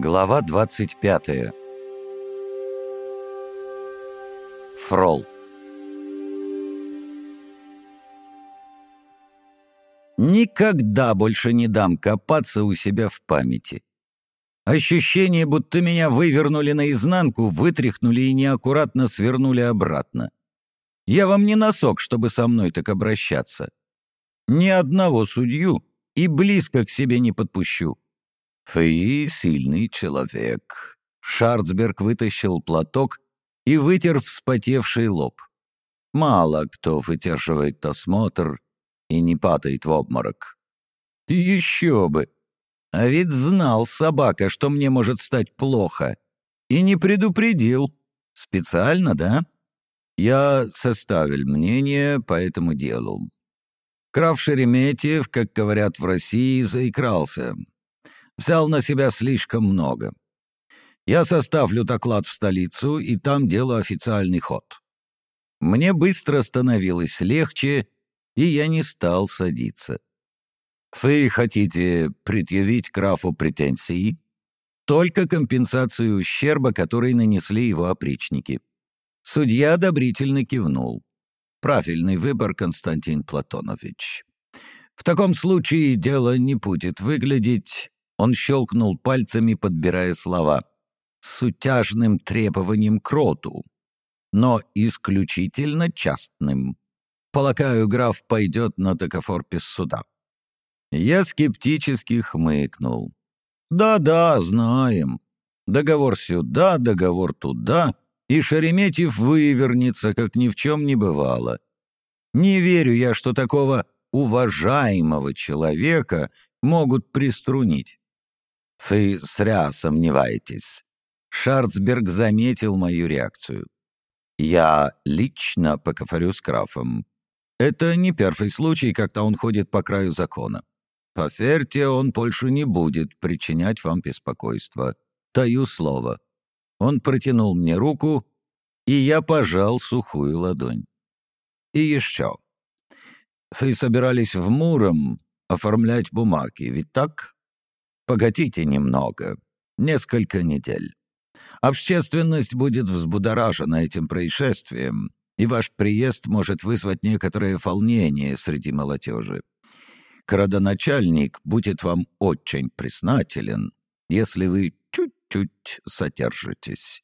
Глава 25. Фрол. Никогда больше не дам копаться у себя в памяти. Ощущение, будто меня вывернули наизнанку, вытряхнули и неаккуратно свернули обратно. Я вам не носок, чтобы со мной так обращаться. Ни одного судью и близко к себе не подпущу. «Вы сильный человек». Шарцберг вытащил платок и вытер вспотевший лоб. «Мало кто выдерживает осмотр и не падает в обморок». «Еще бы! А ведь знал собака, что мне может стать плохо. И не предупредил. Специально, да?» Я составил мнение по этому делу. Краф Шереметьев, как говорят в России, заикрался взял на себя слишком много. Я составлю доклад в столицу, и там дело официальный ход. Мне быстро становилось легче, и я не стал садиться. Вы хотите предъявить графу претензии? Только компенсацию ущерба, который нанесли его опричники. Судья одобрительно кивнул. Правильный выбор, Константин Платонович. В таком случае дело не будет выглядеть он щелкнул пальцами, подбирая слова. «С утяжным требованием к роту, но исключительно частным. Полагаю, граф пойдет на токофорпис суда». Я скептически хмыкнул. «Да-да, знаем. Договор сюда, договор туда, и Шереметьев вывернется, как ни в чем не бывало. Не верю я, что такого уважаемого человека могут приструнить. «Вы зря сомневаетесь». Шарцберг заметил мою реакцию. «Я лично поговорю с графом. Это не первый случай, когда он ходит по краю закона. Поверьте, он больше не будет причинять вам беспокойство. Таю слово». Он протянул мне руку, и я пожал сухую ладонь. «И еще. Вы собирались в Муром оформлять бумаги, ведь так?» Погодите немного, несколько недель. Общественность будет взбудоражена этим происшествием, и ваш приезд может вызвать некоторое волнение среди молодежи. Градоначальник будет вам очень признателен, если вы чуть-чуть содержитесь.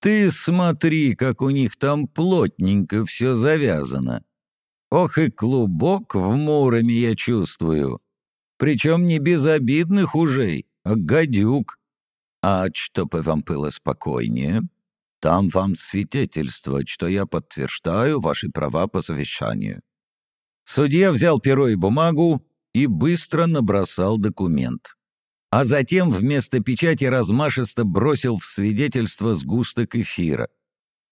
Ты смотри, как у них там плотненько все завязано. Ох и клубок в Муроме я чувствую. Причем не безобидных ужей, а гадюк. А чтобы вам было спокойнее, там вам свидетельство, что я подтверждаю ваши права по завещанию». Судья взял перо и бумагу и быстро набросал документ. А затем вместо печати размашисто бросил в свидетельство сгусток эфира.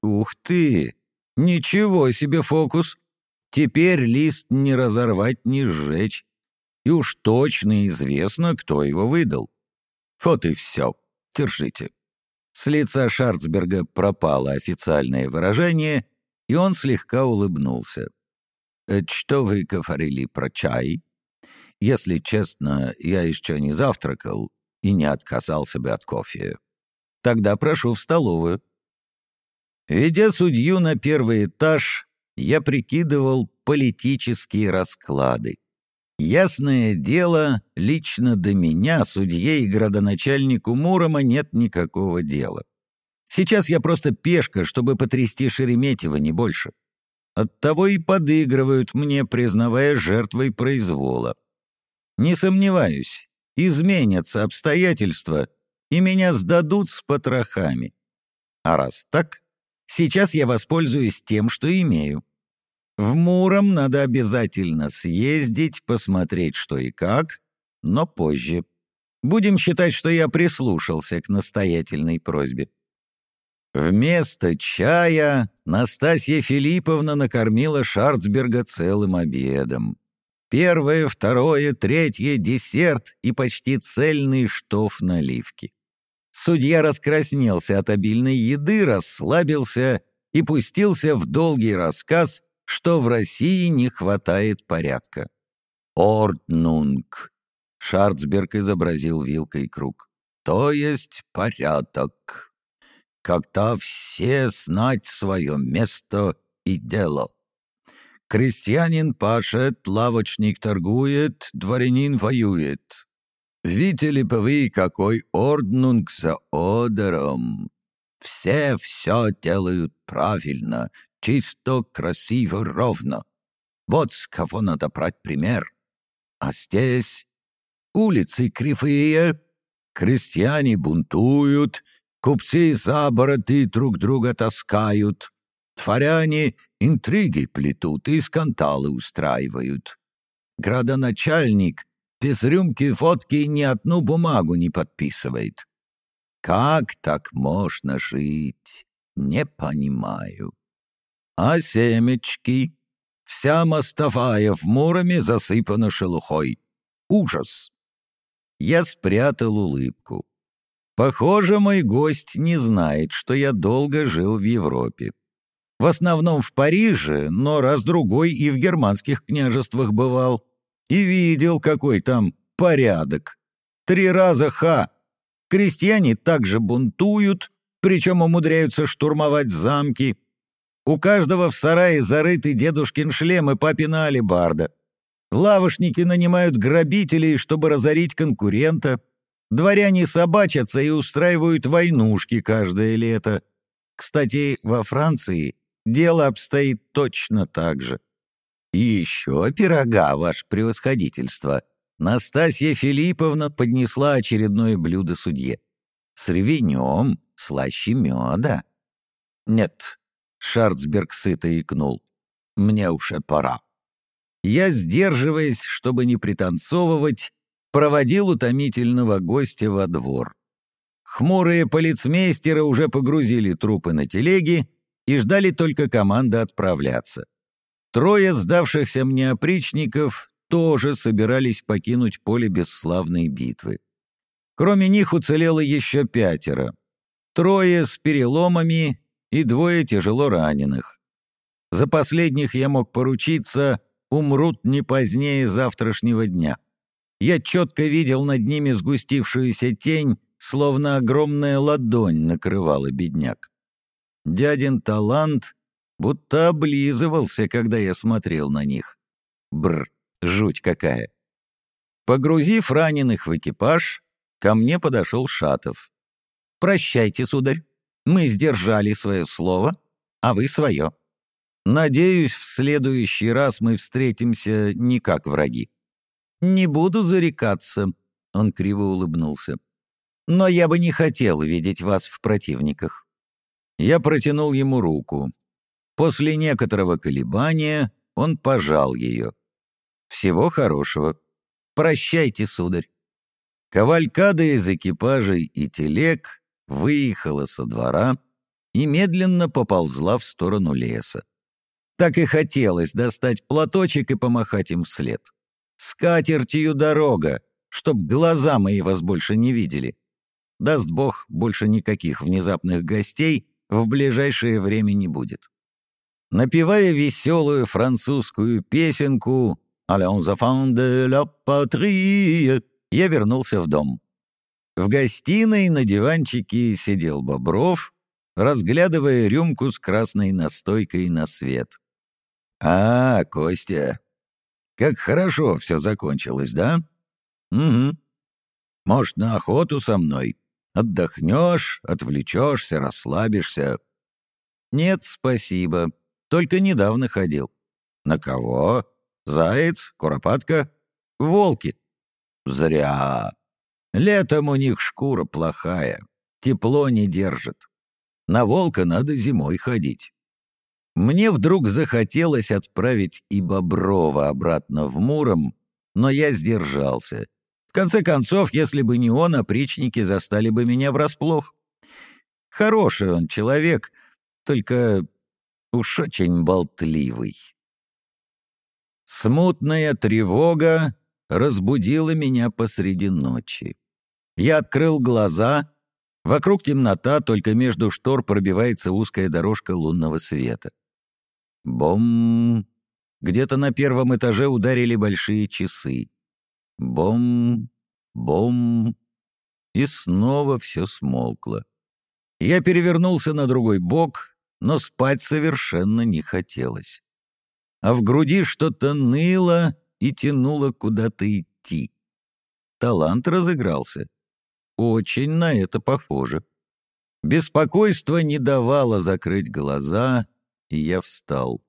«Ух ты! Ничего себе фокус! Теперь лист не разорвать, не сжечь и уж точно известно, кто его выдал. Вот и все. Держите». С лица Шарцберга пропало официальное выражение, и он слегка улыбнулся. «Э, «Что вы говорили про чай? Если честно, я еще не завтракал и не отказался бы от кофе. Тогда прошу в столовую». Ведя судью на первый этаж, я прикидывал политические расклады. Ясное дело, лично до меня, судье и градоначальнику Мурома, нет никакого дела. Сейчас я просто пешка, чтобы потрясти Шереметьева, не больше. Оттого и подыгрывают мне, признавая жертвой произвола. Не сомневаюсь, изменятся обстоятельства, и меня сдадут с потрохами. А раз так, сейчас я воспользуюсь тем, что имею. В Муром надо обязательно съездить, посмотреть, что и как, но позже. Будем считать, что я прислушался к настоятельной просьбе. Вместо чая Настасья Филипповна накормила Шарцберга целым обедом. Первое, второе, третье, десерт и почти цельный штоф наливки. Судья раскраснелся от обильной еды, расслабился и пустился в долгий рассказ что в России не хватает порядка. «Орднунг», — Шарцберг изобразил вилкой круг. то есть порядок. Когда все знать свое место и дело. Крестьянин пашет, лавочник торгует, дворянин воюет. Видели бы вы, какой орднунг за одером. Все все делают правильно, чисто, красиво, ровно. Вот с кого надо брать пример. А здесь улицы кривые, крестьяне бунтуют, купцы за бороды друг друга таскают, дворяне интриги плетут и скандалы устраивают. Градоначальник без рюмки водки ни одну бумагу не подписывает. Как так можно жить? Не понимаю. А семечки? Вся мостовая в Муроме засыпана шелухой. Ужас! Я спрятал улыбку. Похоже, мой гость не знает, что я долго жил в Европе. В основном в Париже, но раз-другой и в германских княжествах бывал. И видел, какой там порядок. Три раза ха. Крестьяне также бунтуют, причем умудряются штурмовать замки. У каждого в сарае зарыты дедушкин шлем и папина алебарда. Лавошники нанимают грабителей, чтобы разорить конкурента. Дворяне собачатся и устраивают войнушки каждое лето. Кстати, во Франции дело обстоит точно так же. Еще пирога, ваше превосходительство. Настасья Филипповна поднесла очередное блюдо судье. С ревенем, слаще меда. Нет, Шарцберг сыто икнул. «Мне уж и пора». Я, сдерживаясь, чтобы не пританцовывать, проводил утомительного гостя во двор. Хмурые полицмейстеры уже погрузили трупы на телеги и ждали только команды отправляться. Трое сдавшихся мне опричников тоже собирались покинуть поле бесславной битвы. Кроме них уцелело еще пятеро. Трое с переломами и двое тяжело раненых. За последних я мог поручиться, умрут не позднее завтрашнего дня. Я четко видел над ними сгустившуюся тень, словно огромная ладонь накрывала бедняк. Дядин талант будто облизывался, когда я смотрел на них. Бр, жуть какая. Погрузив раненых в экипаж, ко мне подошел Шатов. «Прощайте, сударь. Мы сдержали свое слово, а вы свое. Надеюсь, в следующий раз мы встретимся не как враги. Не буду зарекаться, — он криво улыбнулся. Но я бы не хотел видеть вас в противниках. Я протянул ему руку. После некоторого колебания он пожал ее. Всего хорошего. Прощайте, сударь. Кавалькада из экипажей и телег выехала со двора и медленно поползла в сторону леса. Так и хотелось достать платочек и помахать им вслед. С дорога, чтоб глаза мои вас больше не видели. Даст Бог, больше никаких внезапных гостей в ближайшее время не будет. Напевая веселую французскую песенку «Allons enfants de la patrie», я вернулся в дом. В гостиной на диванчике сидел Бобров, разглядывая рюмку с красной настойкой на свет. «А, Костя, как хорошо все закончилось, да?» «Угу. Может, на охоту со мной? Отдохнешь, отвлечешься, расслабишься?» «Нет, спасибо. Только недавно ходил». «На кого? Заяц? Куропатка?» «Волки». «Зря. Летом у них шкура плохая, тепло не держит. На волка надо зимой ходить. Мне вдруг захотелось отправить и Боброва обратно в Муром, но я сдержался. В конце концов, если бы не он, опричники застали бы меня врасплох. Хороший он человек, только уж очень болтливый. Смутная тревога разбудила меня посреди ночи. Я открыл глаза. Вокруг темнота, только между штор пробивается узкая дорожка лунного света. Бом! Где-то на первом этаже ударили большие часы. Бом! Бом! и снова все смолкло. Я перевернулся на другой бок, но спать совершенно не хотелось. А в груди что-то ныло и тянуло куда-то идти. Талант разыгрался. Очень на это похоже. Беспокойство не давало закрыть глаза, и я встал.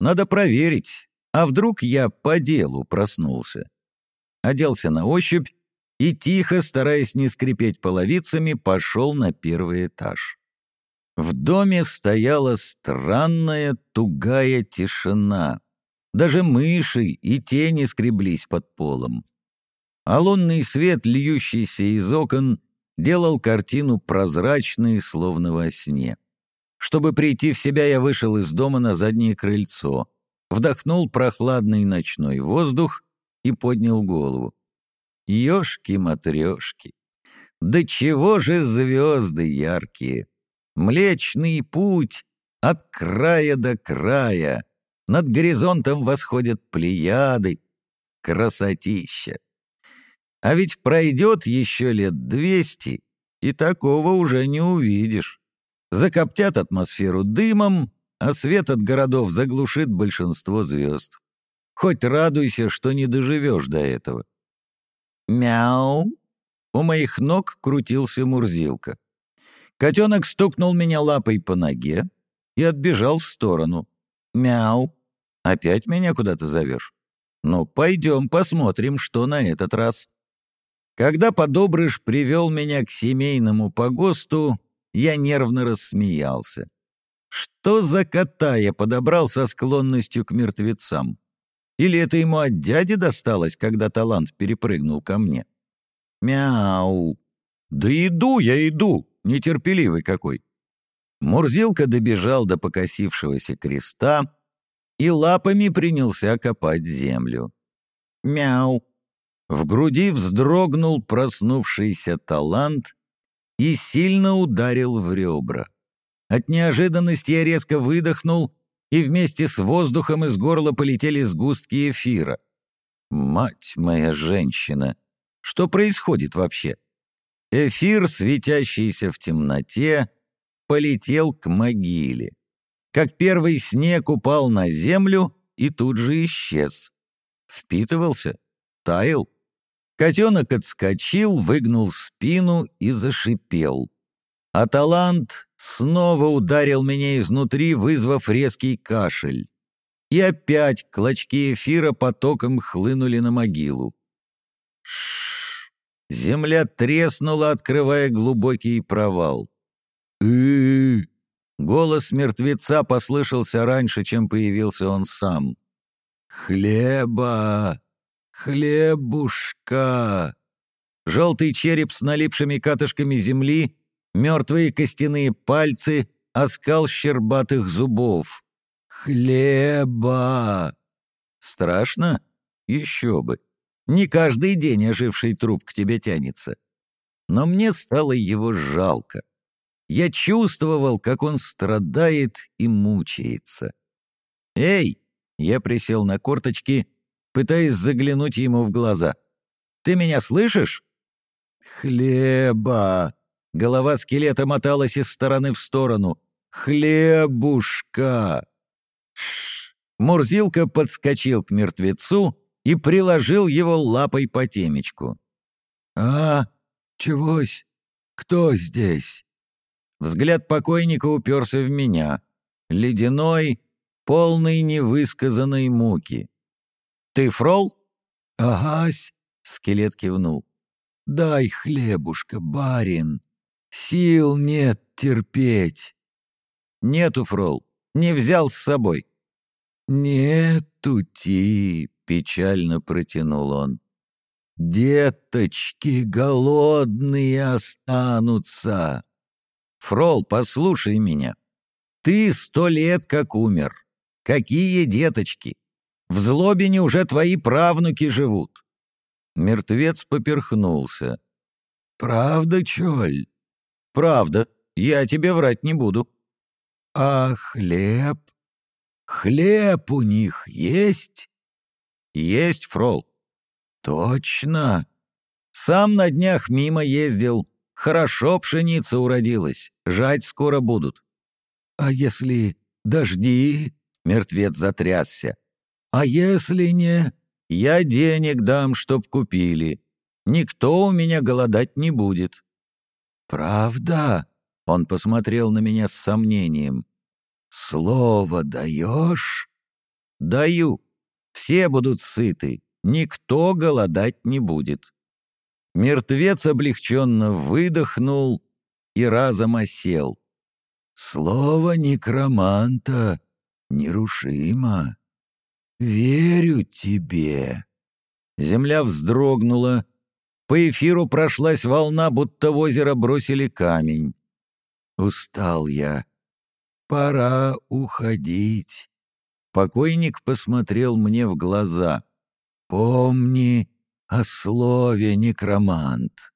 Надо проверить, а вдруг я по делу проснулся. Оделся на ощупь и, тихо, стараясь не скрипеть половицами, пошел на первый этаж. В доме стояла странная тугая тишина. Даже мыши и тени скреблись под полом. А лунный свет, льющийся из окон, делал картину прозрачной, словно во сне. Чтобы прийти в себя, я вышел из дома на заднее крыльцо, вдохнул прохладный ночной воздух и поднял голову. Ёшки-матрёшки! Да чего же звезды яркие! Млечный путь от края до края. Над горизонтом восходят плеяды. Красотища! А ведь пройдет еще лет двести, и такого уже не увидишь. Закоптят атмосферу дымом, а свет от городов заглушит большинство звезд. Хоть радуйся, что не доживешь до этого. Мяу! У моих ног крутился Мурзилка. Котенок стукнул меня лапой по ноге и отбежал в сторону. Мяу! Опять меня куда-то зовешь? Ну, пойдем посмотрим, что на этот раз. Когда подобрыш привел меня к семейному погосту, я нервно рассмеялся. Что за кота я подобрал со склонностью к мертвецам? Или это ему от дяди досталось, когда талант перепрыгнул ко мне? Мяу! Да иду я, иду! Нетерпеливый какой! Мурзилка добежал до покосившегося креста и лапами принялся копать землю. Мяу! В груди вздрогнул проснувшийся талант и сильно ударил в ребра. От неожиданности я резко выдохнул, и вместе с воздухом из горла полетели сгустки эфира. Мать моя женщина! Что происходит вообще? Эфир, светящийся в темноте, полетел к могиле. Как первый снег упал на землю и тут же исчез. Впитывался? Таял? Котенок отскочил, выгнул спину и зашипел. А талант снова ударил меня изнутри, вызвав резкий кашель. И опять клочки эфира потоком хлынули на могилу. Шш! Земля треснула, открывая глубокий провал. Голос мертвеца послышался раньше, чем появился он сам. «Хлеба! Хлебушка!» Желтый череп с налипшими катышками земли мертвые костяные пальцы, оскал щербатых зубов. «Хлеба!» «Страшно? Еще бы! Не каждый день оживший труп к тебе тянется. Но мне стало его жалко. Я чувствовал, как он страдает и мучается. «Эй!» — я присел на корточки, пытаясь заглянуть ему в глаза. «Ты меня слышишь?» «Хлеба!» Голова скелета моталась из стороны в сторону. «Хлебушка!» Ш Мурзилка подскочил к мертвецу и приложил его лапой по темечку. «А, чегось? Кто здесь?» Взгляд покойника уперся в меня. Ледяной, полный невысказанной муки. «Ты фрол?» «Агась», — скелет кивнул. «Дай хлебушка, барин». Сил нет терпеть. Нету, фрол, не взял с собой. Нету, Ти, печально протянул он. Деточки голодные останутся. Фрол, послушай меня. Ты сто лет как умер. Какие деточки? В злобине уже твои правнуки живут. Мертвец поперхнулся. «Правда, Чоль? «Правда, я тебе врать не буду». «А хлеб? Хлеб у них есть?» «Есть, фрол». «Точно? Сам на днях мимо ездил. Хорошо пшеница уродилась, жать скоро будут. А если дожди? Мертвец затрясся. А если не... Я денег дам, чтоб купили. Никто у меня голодать не будет. Правда? Он посмотрел на меня с сомнением. Слово даешь? Даю. Все будут сыты. Никто голодать не будет. Мертвец облегченно выдохнул и разом осел. Слово некроманта нерушимо. Верю тебе. Земля вздрогнула. По эфиру прошлась волна, будто в озеро бросили камень. Устал я. Пора уходить. Покойник посмотрел мне в глаза. Помни о слове некромант.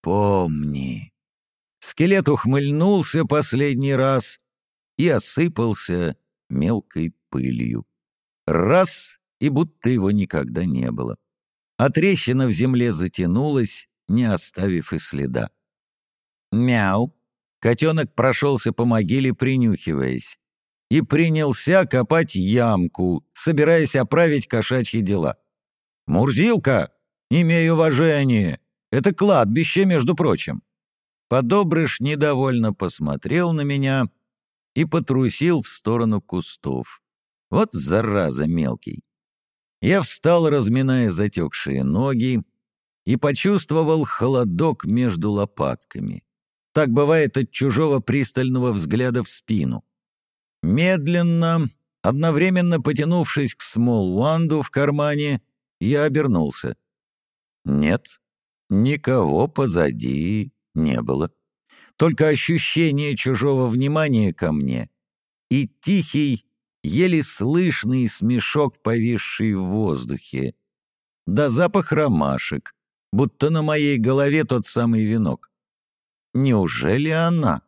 Помни. Скелет ухмыльнулся последний раз и осыпался мелкой пылью. Раз — и будто его никогда не было. А трещина в земле затянулась, не оставив и следа. «Мяу!» Котенок прошелся по могиле, принюхиваясь, и принялся копать ямку, собираясь оправить кошачьи дела. «Мурзилка, имей уважение! Это кладбище, между прочим!» Подобрыш недовольно посмотрел на меня и потрусил в сторону кустов. Вот зараза мелкий. Я встал, разминая затекшие ноги, и почувствовал холодок между лопатками. Так бывает от чужого пристального взгляда в спину. Медленно, одновременно потянувшись к Смолванду в кармане, я обернулся. Нет, никого позади не было. Только ощущение чужого внимания ко мне и тихий, еле слышный смешок, повисший в воздухе. Да запах ромашек, будто на моей голове тот самый венок. Неужели она?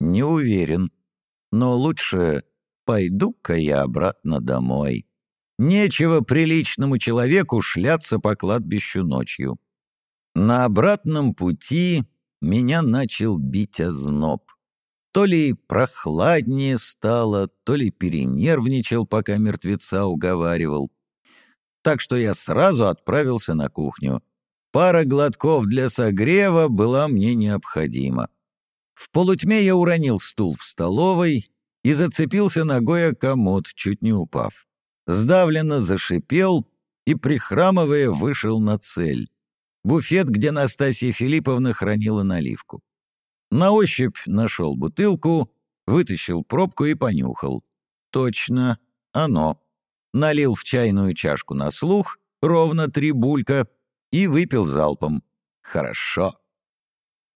Не уверен. Но лучше пойду-ка я обратно домой. Нечего приличному человеку шляться по кладбищу ночью. На обратном пути меня начал бить озноб. То ли прохладнее стало, то ли перенервничал, пока мертвеца уговаривал. Так что я сразу отправился на кухню. Пара глотков для согрева была мне необходима. В полутьме я уронил стул в столовой и зацепился ногой о комод, чуть не упав сдавленно зашипел и, прихрамывая, вышел на цель. Буфет, где Настасья Филипповна хранила наливку. На ощупь нашел бутылку, вытащил пробку и понюхал. Точно, оно. Налил в чайную чашку на слух, ровно три булька, и выпил залпом. Хорошо.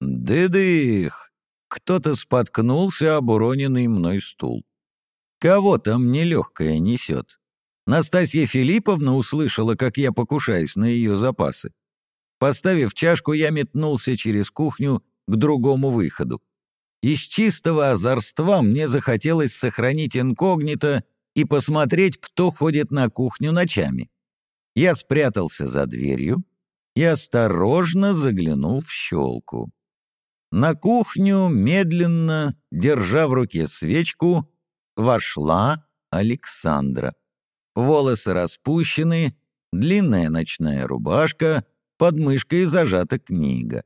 Дыдых! Кто-то споткнулся об уроненный мной стул. Кого там нелегкое несет? Настасья Филипповна услышала, как я покушаюсь на ее запасы. Поставив чашку, я метнулся через кухню к другому выходу. Из чистого озорства мне захотелось сохранить инкогнито и посмотреть, кто ходит на кухню ночами. Я спрятался за дверью и осторожно заглянул в щелку. На кухню, медленно, держа в руке свечку, вошла Александра. Волосы распущены, длинная ночная рубашка, под мышкой зажата книга.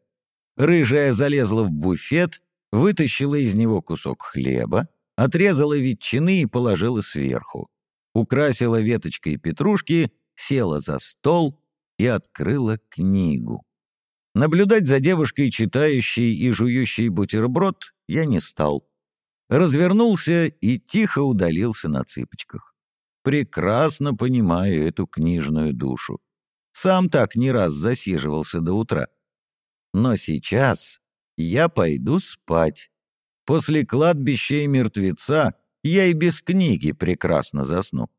Рыжая залезла в буфет, вытащила из него кусок хлеба, отрезала ветчины и положила сверху. Украсила веточкой петрушки, села за стол и открыла книгу. Наблюдать за девушкой, читающей и жующей бутерброд, я не стал. Развернулся и тихо удалился на цыпочках прекрасно понимаю эту книжную душу. Сам так не раз засиживался до утра. Но сейчас я пойду спать. После кладбища и мертвеца я и без книги прекрасно засну.